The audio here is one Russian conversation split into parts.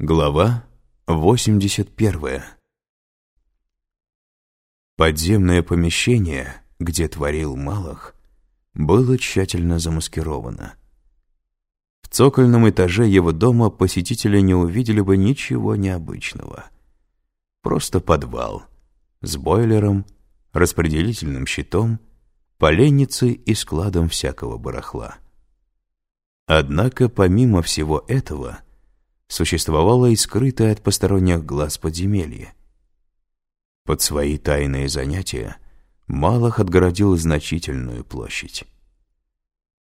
Глава 81 Подземное помещение, где творил Малах, было тщательно замаскировано. В цокольном этаже его дома посетители не увидели бы ничего необычного. Просто подвал с бойлером, распределительным щитом, поленницей и складом всякого барахла. Однако помимо всего этого — существовало и скрытое от посторонних глаз подземелье. Под свои тайные занятия Малах отгородил значительную площадь.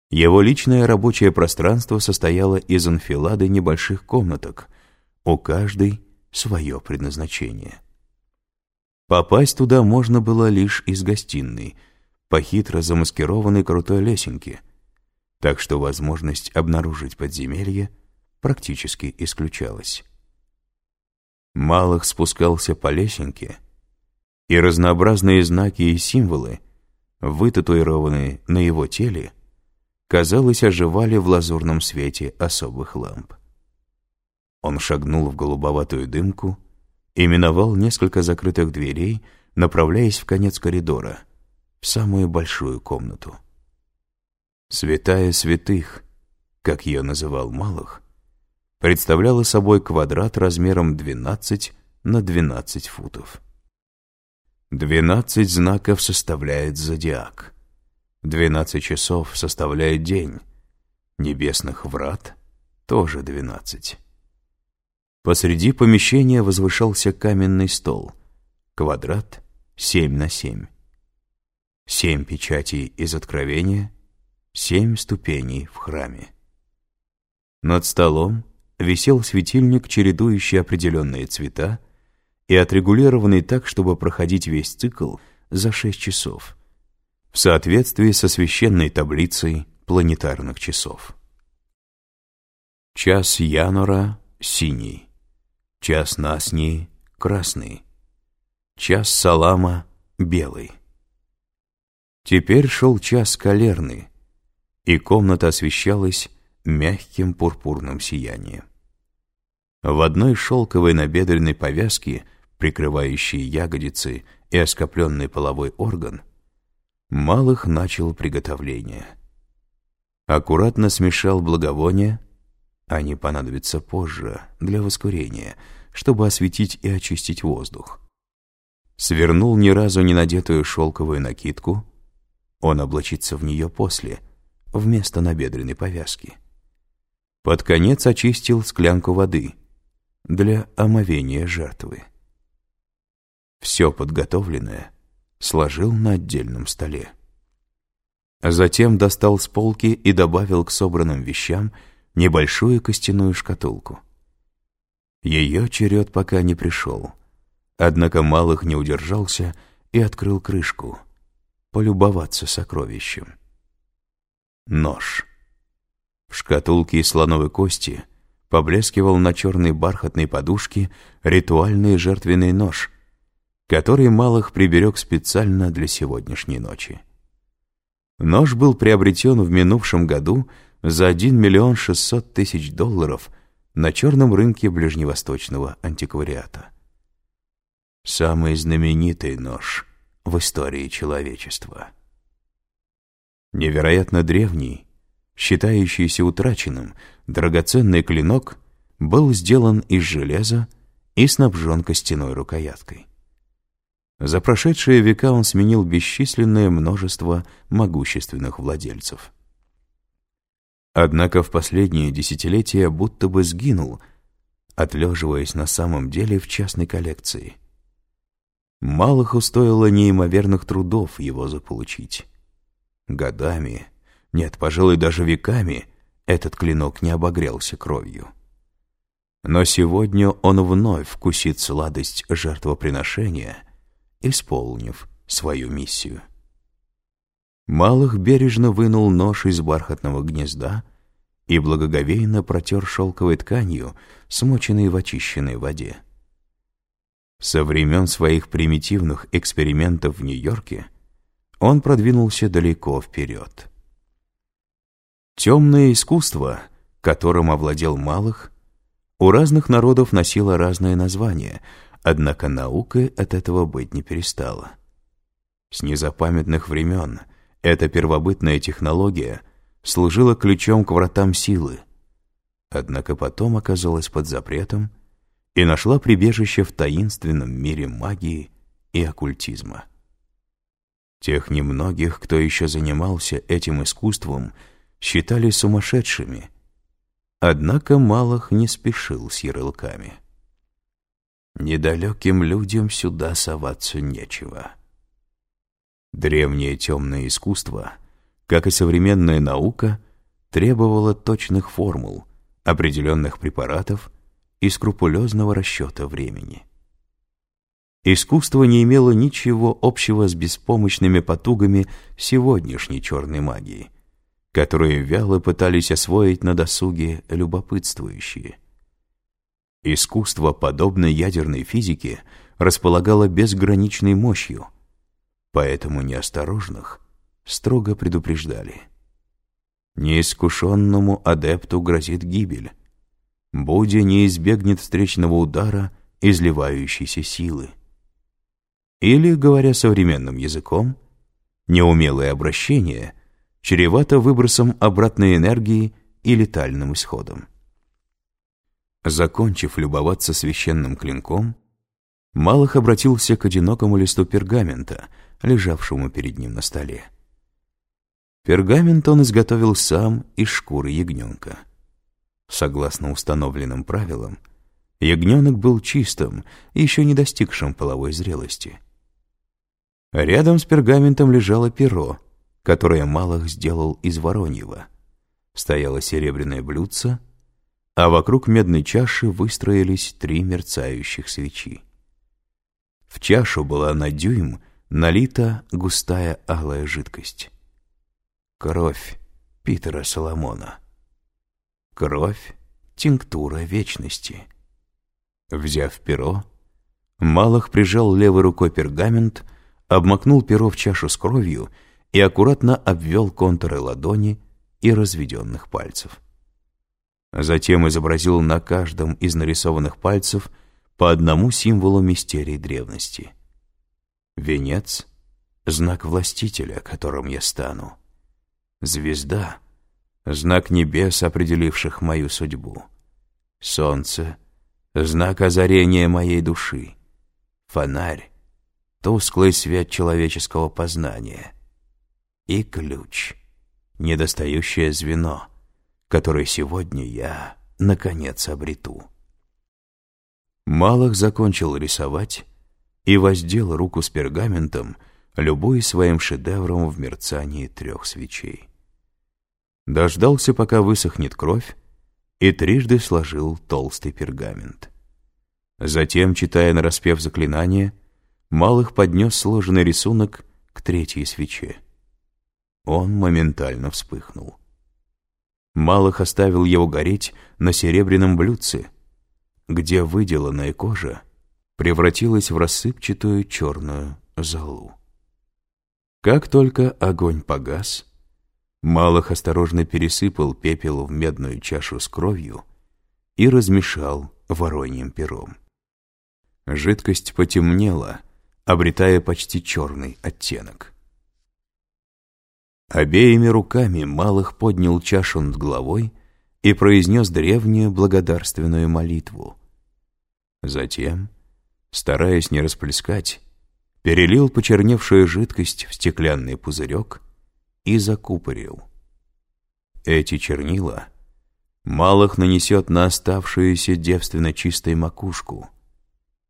Его личное рабочее пространство состояло из анфилады небольших комнаток, у каждой свое предназначение. Попасть туда можно было лишь из гостиной, по хитро замаскированной крутой лесенке, так что возможность обнаружить подземелье — практически исключалось. Малых спускался по лесенке, и разнообразные знаки и символы, вытатуированные на его теле, казалось, оживали в лазурном свете особых ламп. Он шагнул в голубоватую дымку и миновал несколько закрытых дверей, направляясь в конец коридора, в самую большую комнату. «Святая святых», как ее называл Малых, представляла собой квадрат размером 12 на 12 футов. 12 знаков составляет зодиак. 12 часов составляет день. Небесных врат тоже 12. Посреди помещения возвышался каменный стол. Квадрат 7 на 7. Семь печатей из Откровения, семь ступеней в храме. Над столом висел светильник, чередующий определенные цвета и отрегулированный так, чтобы проходить весь цикл за 6 часов, в соответствии со священной таблицей планетарных часов. Час Янора — синий, час Насни — красный, час Салама — белый. Теперь шел час Калерны, и комната освещалась мягким пурпурным сиянием. В одной шелковой набедренной повязке, прикрывающей ягодицы и оскопленный половой орган, Малых начал приготовление. Аккуратно смешал благовония, они понадобятся позже для воскурения, чтобы осветить и очистить воздух. Свернул ни разу не надетую шелковую накидку, он облачится в нее после, вместо набедренной повязки. Под конец очистил склянку воды — для омовения жертвы. Все подготовленное сложил на отдельном столе. Затем достал с полки и добавил к собранным вещам небольшую костяную шкатулку. Ее черед пока не пришел, однако Малых не удержался и открыл крышку, полюбоваться сокровищем. Нож. В шкатулке из слоновой кости поблескивал на черной бархатной подушке ритуальный жертвенный нож, который Малых приберег специально для сегодняшней ночи. Нож был приобретен в минувшем году за 1 миллион 600 тысяч долларов на черном рынке ближневосточного антиквариата. Самый знаменитый нож в истории человечества. Невероятно древний, считающийся утраченным, драгоценный клинок был сделан из железа и снабжен костяной рукояткой. За прошедшие века он сменил бесчисленное множество могущественных владельцев. Однако в последние десятилетия будто бы сгинул, отлеживаясь на самом деле в частной коллекции. Малых устоило неимоверных трудов его заполучить. Годами, нет, пожалуй, даже веками этот клинок не обогрелся кровью. Но сегодня он вновь вкусит сладость жертвоприношения, исполнив свою миссию. Малых бережно вынул нож из бархатного гнезда и благоговейно протер шелковой тканью, смоченной в очищенной воде. Со времен своих примитивных экспериментов в Нью-Йорке он продвинулся далеко вперед. Темное искусство, которым овладел Малых, у разных народов носила разные названия, однако наукой от этого быть не перестала. С незапамятных времен эта первобытная технология служила ключом к вратам силы, однако потом оказалась под запретом и нашла прибежище в таинственном мире магии и оккультизма. Тех немногих, кто еще занимался этим искусством, считали сумасшедшими, однако Малых не спешил с ярлыками. Недалеким людям сюда соваться нечего. Древнее темное искусство, как и современная наука, требовало точных формул, определенных препаратов и скрупулезного расчета времени. Искусство не имело ничего общего с беспомощными потугами сегодняшней черной магии, которые вяло пытались освоить на досуге любопытствующие. Искусство, подобно ядерной физике, располагало безграничной мощью, поэтому неосторожных строго предупреждали. Неискушенному адепту грозит гибель, Будя не избегнет встречного удара изливающейся силы. Или, говоря современным языком, неумелое обращение чревато выбросом обратной энергии и летальным исходом. Закончив любоваться священным клинком, Малых обратился к одинокому листу пергамента, лежавшему перед ним на столе. Пергамент он изготовил сам из шкуры ягненка — Согласно установленным правилам, ягненок был чистым еще не достигшим половой зрелости. Рядом с пергаментом лежало перо, которое Малых сделал из вороньего. Стояло серебряное блюдце, а вокруг медной чаши выстроились три мерцающих свечи. В чашу была на дюйм налита густая алая жидкость. Кровь Питера Соломона. Кровь — тинктура вечности. Взяв перо, Малах прижал левой рукой пергамент, обмакнул перо в чашу с кровью и аккуратно обвел контуры ладони и разведенных пальцев. Затем изобразил на каждом из нарисованных пальцев по одному символу мистерии древности. Венец — знак властителя, которым я стану. Звезда — знак небес, определивших мою судьбу. Солнце — знак озарения моей души. Фонарь — тусклый свет человеческого познания. И ключ — недостающее звено, которое сегодня я, наконец, обрету. Малых закончил рисовать и воздел руку с пергаментом, любуясь своим шедевром в мерцании трех свечей дождался, пока высохнет кровь, и трижды сложил толстый пергамент. Затем, читая нараспев заклинание, Малых поднес сложенный рисунок к третьей свече. Он моментально вспыхнул. Малых оставил его гореть на серебряном блюдце, где выделанная кожа превратилась в рассыпчатую черную золу. Как только огонь погас, Малых осторожно пересыпал пепел в медную чашу с кровью и размешал вороньим пером. Жидкость потемнела, обретая почти черный оттенок. Обеими руками Малых поднял чашу над головой и произнес древнюю благодарственную молитву. Затем, стараясь не расплескать, перелил почерневшую жидкость в стеклянный пузырек и закупорил. Эти чернила Малых нанесет на оставшуюся девственно чистой макушку,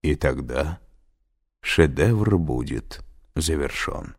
и тогда шедевр будет завершен.